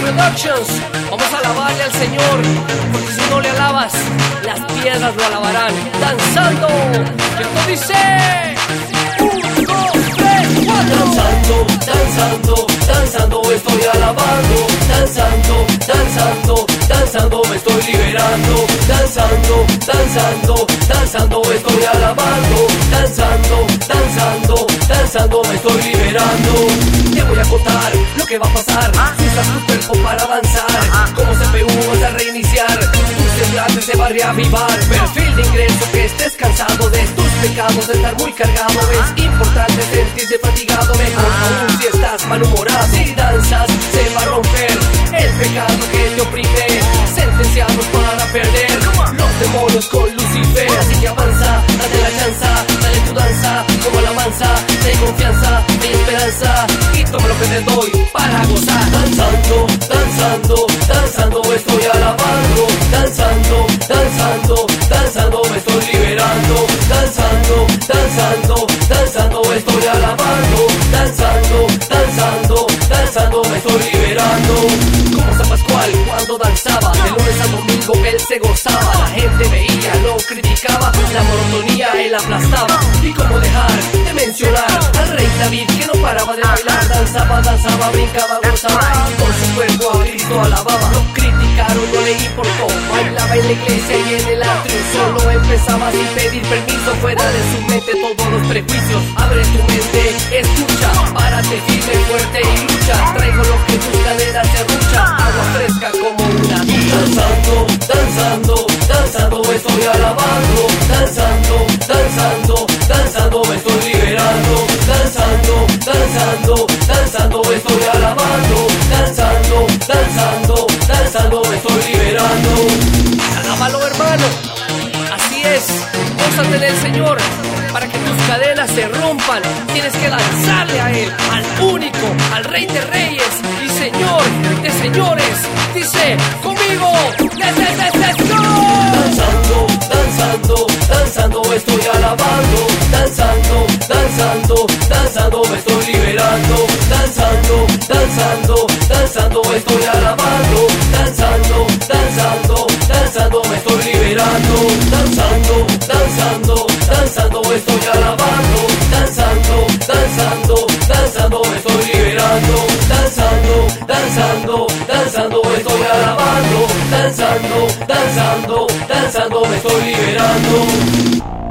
Productions. Vamos a alabarle al Señor, porque si no le alabas, las piedras lo alabarán. Danzando, esto dice. Un, dos, tres, cuatro. Danzando, danzando, danzando estoy alabando Danzando, danzando, danzando me estoy liberando Danzando, danzando, danzando estoy alabando Danzando, danzando, danzando me estoy liberando contar lo que va a pasar. Si usas tu cuerpo para avanzar Como CPU vas a reiniciar. Tu semblante se va a reavivar Perfil de ingreso que estés cansado de tus pecados. De estar muy cargado Es importante sentirse fatigado. Mejor aún si estás malhumorado. Si danzas se va a romper El pecado que te oprime. Sentenciados para perder Los demonios con Lucifer. Así que avanza, date la chanza Dale tu danza como la mansa De confianza, de esperanza Y toma lo que te doy para gozar. Danzando, danzando, danzando estoy alabando. Danzando, danzando, danzando me estoy liberando. Danzando, danzando, danzando estoy alabando. Danzando, danzando, danzando me estoy liberando. Como San Pascual cuando danzaba De lunes a domingo él se gozaba. La gente veía, lo criticaba La monotonía él aplastaba. Y como dejar de mencionar Al rey David paraba de bailar Danzaba, danzaba, brincaba, gozaba Por su cuerpo a alababa Lo criticaron, no le importó Bailaba en la iglesia y en el atrio Solo empezaba sin pedir permiso. Fuera de su mente todos los prejuicios. Abre tu mente, escucha. Párate firme, fuerte y lucha. Traigo lo que tus caderas se rucha Agua fresca como una Danzando, danzando, danzando estoy alabando. Danzando, danzando es. Gózate del Señor. Para que tus cadenas se rompan, tienes que lanzarle a Él, al único, al Rey de Reyes y Señor de Señores. Dice conmigo. Danzando, danzando, danzando estoy alabando Danzando, danzando, danzando me estoy liberando danzando, danzando Danzando, danzando, danzando me estoy liberando